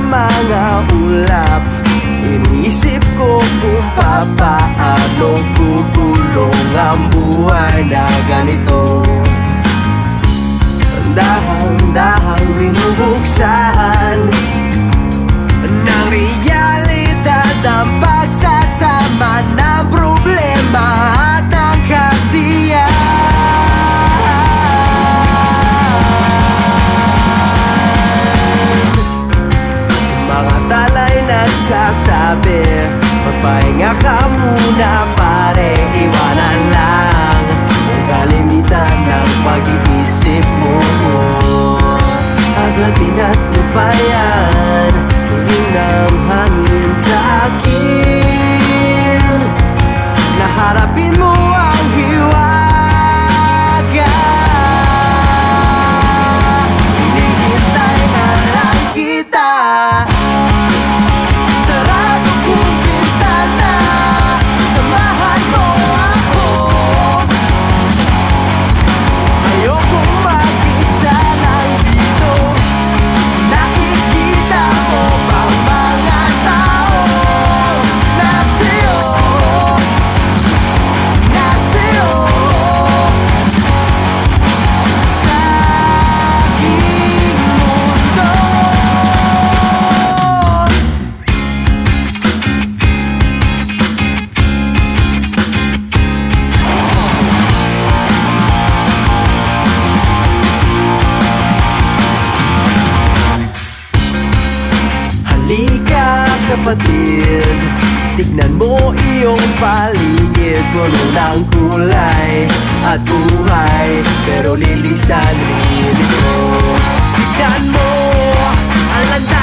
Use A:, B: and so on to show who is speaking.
A: mga ulap. Inisip ko kung papaano kukulong ang buhay na ganito. Dahang-dahang binubuksan. Kapatid. Tignan mo iyong paligid Puno ng kulay at buhay Pero lilisan rin ito. Tignan mo ang landas na